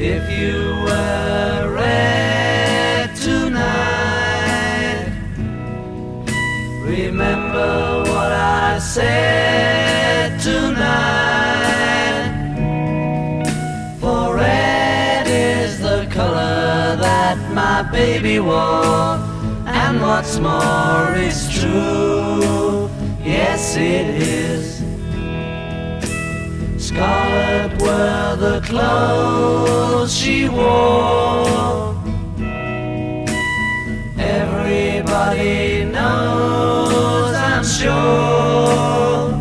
If you were red tonight, remember what I said tonight. For red is the color that my baby wore, and what's more is true. Yes, it is. Scarlet were the clothes she wore. Everybody knows, I'm sure.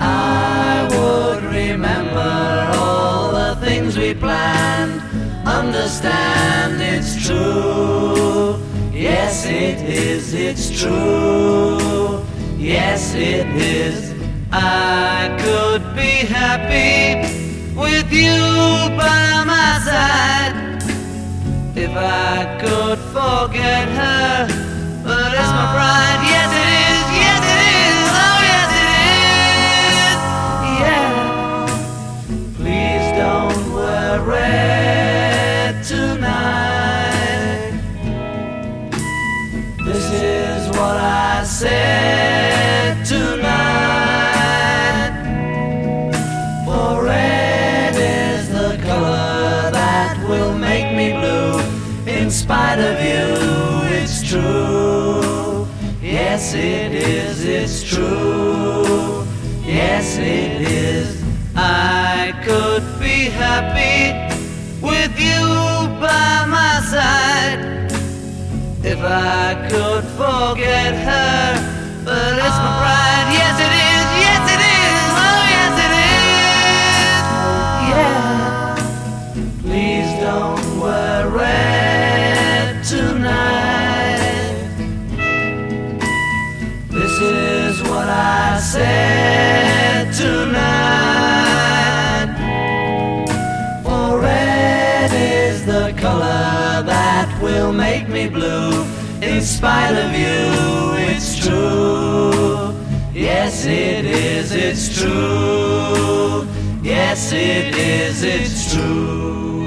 I would remember all the things we planned. Understand it's true. Yes, it is, it's true. Yes, it is. I could be happy with you by my side if I could forget her. But it's my pride. Yes, it is. Yes, it is. Oh, yes, it is. Yeah. Please don't wear red tonight. This is what I said spite of you, it's true. Yes, it is, it's true. Yes, it is. I could be happy with you by my side if I could forget her. But it's my pride. Said tonight. For red is the color that will make me blue. In spite of you, it's true. Yes, it is, it's true. Yes, it is, it's true.